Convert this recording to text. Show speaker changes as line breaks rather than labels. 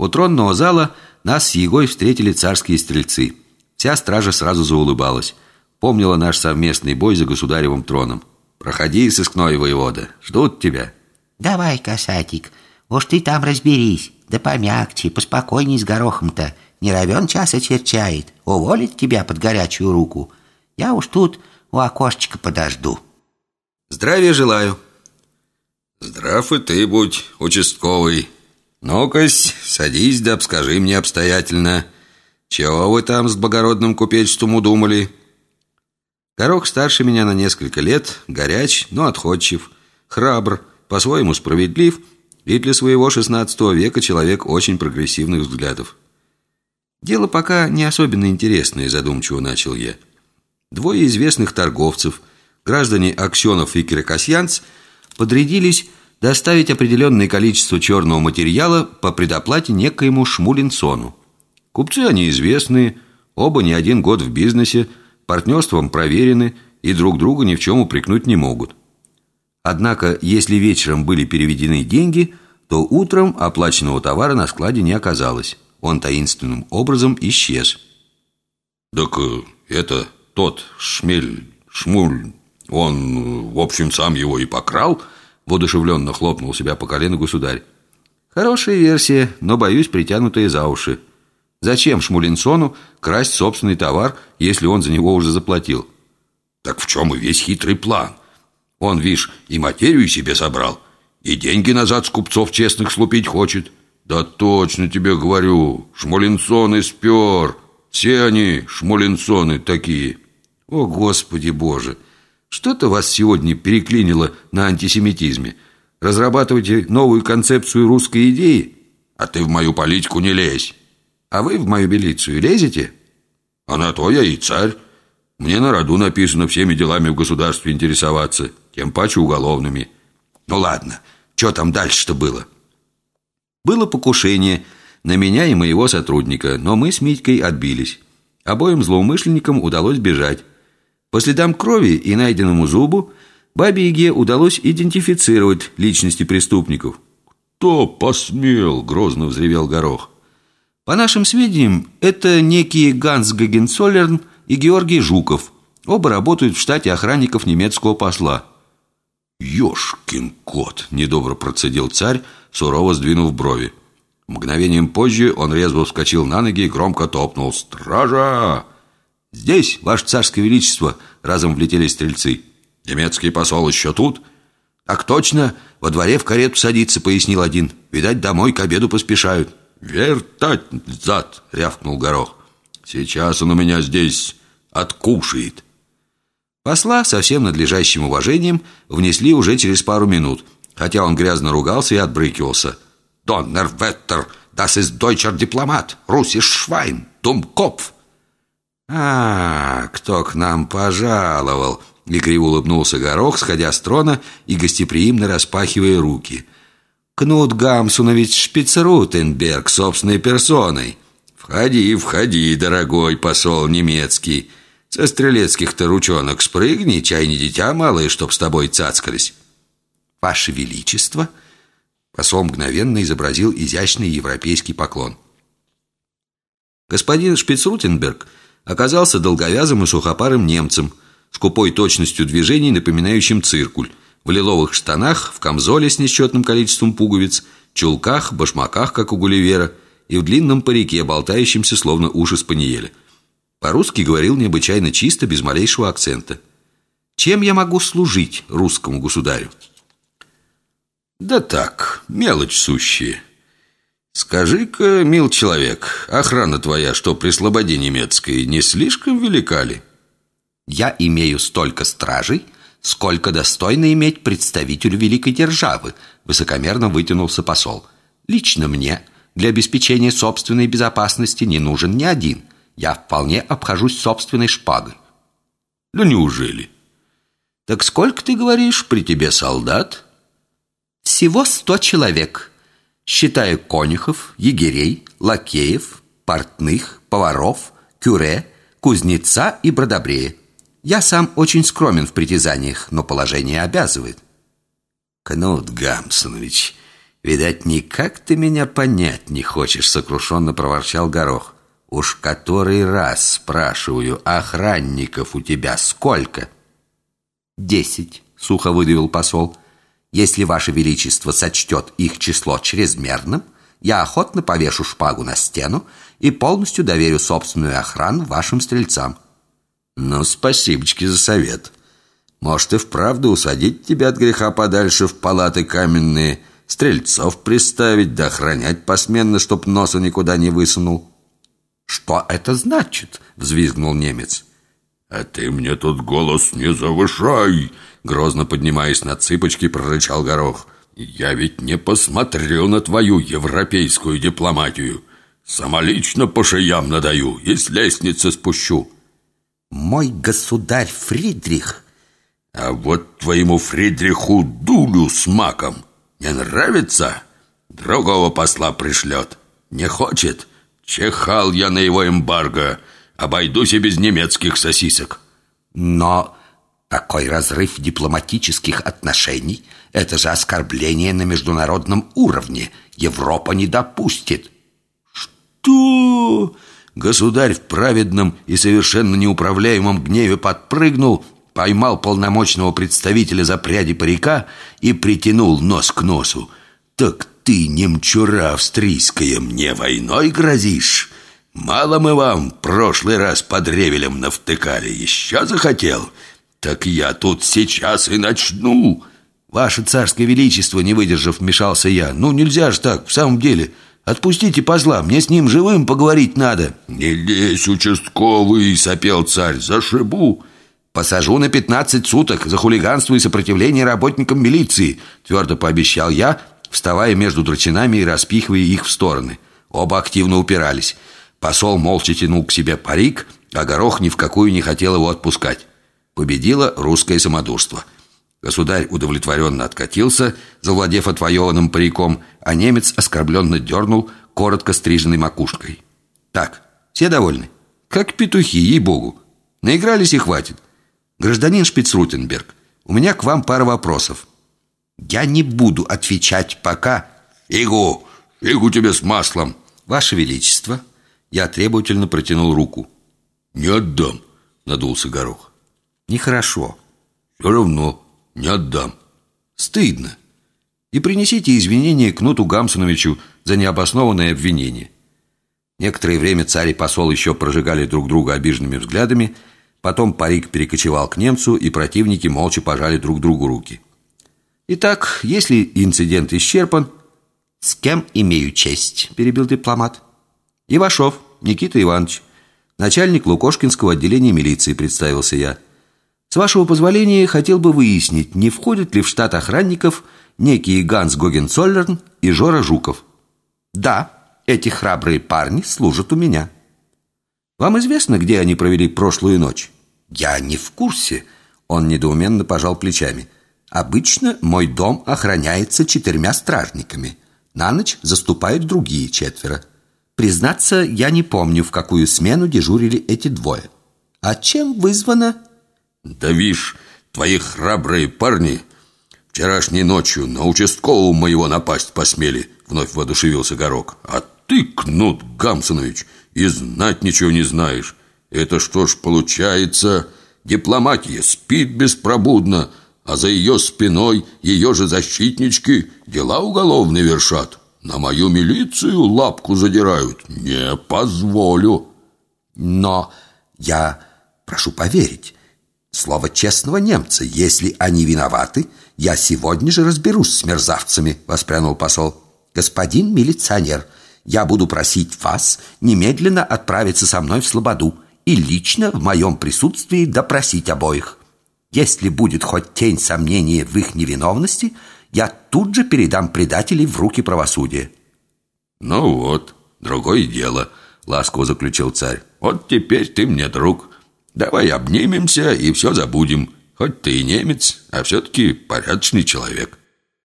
У тронного зала нас с Егой встретили царские стрельцы. Вся стража сразу заулыбалась. Помнила наш совместный бой за государевым троном. «Проходи, сыскной воевода, ждут тебя».
Давай, касатик, уж ты там разберись. Да помягче, поспокойней с горохом-то. Не равен час очерчает. Уволит тебя под горячую руку. Я уж тут у окошечка подожду.
Здравия желаю.
Здрав и ты будь, участковый. Ну-кась, садись да обскажи мне обстоятельно. Чего вы там с благородным купечеством удумали?
Горох старше меня на несколько лет, горяч, но отходчив, храбр, по-своему справедлив и для своего XVI века человек очень прогрессивных взглядов. Дело пока не особенно интересное, задумчиво начал я. Двое известных торговцев, граждане Аксенов и Кирикасьянц, подрядились доставить определенное количество черного материала по предоплате некоему Шмулинсону. Купцы они известные, оба не один год в бизнесе, партнерством проверены и друг друга ни в чем упрекнуть не могут. Однако, если вечером были переведены деньги, то утром оплаченного товара на складе не оказалось. Он таинственным образом исчез.
«Так э, это тот шмель, шмуль, он, в общем, сам его и покрал?»
Водушевленно хлопнул себя по колену государь. «Хорошая версия, но, боюсь, притянутая за уши. Зачем Шмулинсону красть собственный товар, если он за него уже заплатил?»
«Так в чем и весь хитрый план?» Он, вишь, и материю себе собрал, и деньги назад с купцов честных слупить хочет. Да точно тебе говорю, шмолинсоны спер. Все они шмолинсоны такие.
О, Господи Боже! Что-то вас сегодня переклинило на антисемитизме. Разрабатываете новую концепцию русской идеи?
А ты в мою политику не лезь.
А вы в мою милицию лезете?
А на то я и царь. Мне на роду написано всеми делами в государстве интересоваться тем паче уголовными. Ну ладно, что там дальше-то было?
Было покушение на меня и моего сотрудника, но мы с Митькой отбились. Обоим злоумышленникам удалось бежать. По следам крови и найденному зубу Бабе Яге удалось идентифицировать личности преступников.
«Кто посмел?» – грозно взревел Горох.
По нашим сведениям, это некие Ганс Гагенцоллерн и Георгий Жуков. Оба работают в штате охранников немецкого посла.
«Ешкин кот!» – недобро процедил царь, сурово сдвинув брови. Мгновением позже он резво вскочил на ноги и громко топнул. «Стража!»
«Здесь, ваше царское величество!» – разом влетели стрельцы.
«Немецкий посол еще тут?»
«Так точно! Во дворе в карету садится», – пояснил один. «Видать, домой к обеду поспешают».
«Вертать зад!» – рявкнул Горох. «Сейчас он у меня здесь откушает».
Посла со всем надлежащим уважением внесли уже через пару минут, хотя он грязно ругался и отбрыкивался.
«Доннерветтер, das ist deutscher Diplomat, russisch Schwein, Dummkopf!»
«А, кто к нам пожаловал?» Игриво улыбнулся Горох, сходя с трона и гостеприимно распахивая руки. «Кнут Гамсунович Шпицрутенберг собственной персоной!» «Входи, входи, дорогой посол немецкий!» Со стрелецких-то ручонок спрыгни, чай не дитя малое, чтоб с тобой цацкались. Ваше Величество!» Посол мгновенно изобразил изящный европейский поклон. Господин Шпицрутенберг оказался долговязым и сухопарым немцем, с купой точностью движений, напоминающим циркуль, в лиловых штанах, в камзоле с несчетным количеством пуговиц, чулках, башмаках, как у Гулливера, и в длинном парике, болтающемся, словно уши спаниеля. По-русски говорил необычайно чисто, без малейшего акцента. Чем я могу служить русскому государю?
Да так, мелочь сущая. Скажи-ка, мил человек, охрана твоя, что при слободе немецкой, не слишком велика ли?
Я имею столько стражей, сколько достойно иметь представителю великой державы, высокомерно вытянулся посол. Лично мне для обеспечения собственной безопасности не нужен ни один – я вполне обхожусь собственной шпагой.
Да неужели?
Так сколько, ты говоришь, при тебе солдат? Всего сто человек, считая конюхов, егерей, лакеев, портных, поваров, кюре, кузнеца и бродобрея. Я сам очень скромен в притязаниях, но положение обязывает.
Кнут Гамсонович,
«Видать, никак ты меня понять не хочешь», — сокрушенно проворчал Горох. «Уж который раз спрашиваю, охранников у тебя сколько?» «Десять», — сухо выдавил посол. «Если ваше величество сочтет их число чрезмерным, я охотно повешу шпагу на стену и полностью доверю собственную охрану вашим стрельцам».
«Ну, спасибочки за совет. Может, и вправду усадить тебя от греха подальше в палаты каменные, стрельцов приставить, да охранять посменно, чтоб носа никуда не высунул».
«Что это значит?» — взвизгнул немец.
«А ты мне тут голос не завышай!» Грозно поднимаясь на цыпочки, прорычал Горох. «Я ведь не посмотрел на твою европейскую дипломатию. Самолично по шеям надаю и с лестницы спущу».
«Мой государь Фридрих!»
«А вот твоему Фридриху дулю с маком не нравится? Другого посла пришлет. Не хочет? Чихал я на его эмбарго. Обойдусь и без немецких сосисок».
«Но такой разрыв дипломатических отношений – это же оскорбление на международном уровне. Европа не допустит».
«Что?» Государь в праведном и совершенно неуправляемом гневе подпрыгнул, поймал полномочного представителя за пряди парика и притянул нос к носу. «Так ты, немчура австрийская, мне войной грозишь? Мало мы вам прошлый раз под ревелем навтыкали, еще захотел? Так я тут сейчас и начну!» «Ваше царское величество, не выдержав, вмешался я. Ну, нельзя же так, в самом деле. Отпустите позла, мне с ним живым поговорить надо».
«Не лезь, участковый!» — сопел царь. «Зашибу!»
«Посажу на пятнадцать суток за хулиганство и сопротивление работникам милиции», твердо пообещал я, вставая между драчинами и распихивая их в стороны. Оба активно упирались. Посол молча тянул к себе парик, а Горох ни в какую не хотел его отпускать. Победило русское самодурство. Государь удовлетворенно откатился, завладев отвоеванным париком, а немец оскорбленно дернул коротко стриженной макушкой. «Так, все довольны? Как петухи, ей-богу. Наигрались и хватит. Гражданин Шпицрутенберг, у меня к вам пара вопросов».
«Я не буду отвечать пока...»
«Фигу! Фигу тебе с маслом!»
«Ваше Величество!» Я требовательно протянул руку.
«Не отдам!» — надулся Горох.
«Нехорошо».
«Все равно не отдам».
«Стыдно. И принесите извинения Кнуту Гамсуновичу за необоснованное обвинение». Некоторое время царь и посол еще прожигали друг друга обиженными взглядами, потом парик перекочевал к немцу, и противники молча пожали друг другу руки. «Итак, если инцидент исчерпан...»
«С кем имею честь?» – перебил дипломат.
«Ивашов Никита Иванович, начальник Лукошкинского отделения милиции», – представился я. «С вашего позволения, хотел бы выяснить, не входит ли в штат охранников некие Ганс Гогенцоллерн и Жора Жуков».
«Да, эти храбрые парни служат у меня».
«Вам известно, где они провели прошлую ночь?»
«Я не в курсе», – он недоуменно пожал плечами. «Обычно мой дом охраняется четырьмя стражниками. На ночь заступают другие четверо. Признаться, я не помню, в какую смену дежурили эти двое. А чем вызвано?»
«Да вишь, твои храбрые парни вчерашней ночью на участкового моего напасть посмели», вновь воодушевился Горок. «А ты, Кнут Гамсонович, и знать ничего не знаешь. Это что ж получается, дипломатия спит беспробудно, а за ее спиной ее же защитнички дела уголовные вершат. На мою милицию лапку задирают. Не позволю.
Но я прошу поверить, слово честного немца, если они виноваты, я сегодня же разберусь с мерзавцами, воспрянул посол. Господин милиционер, я буду просить вас немедленно отправиться со мной в Слободу и лично в моем присутствии допросить обоих. Если будет хоть тень сомнения в их невиновности, я тут же передам предателей в руки правосудия».
«Ну вот, другое дело», — ласково заключил царь. «Вот теперь ты мне друг. Давай обнимемся и все забудем. Хоть ты и немец, а все-таки порядочный человек».